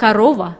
корова.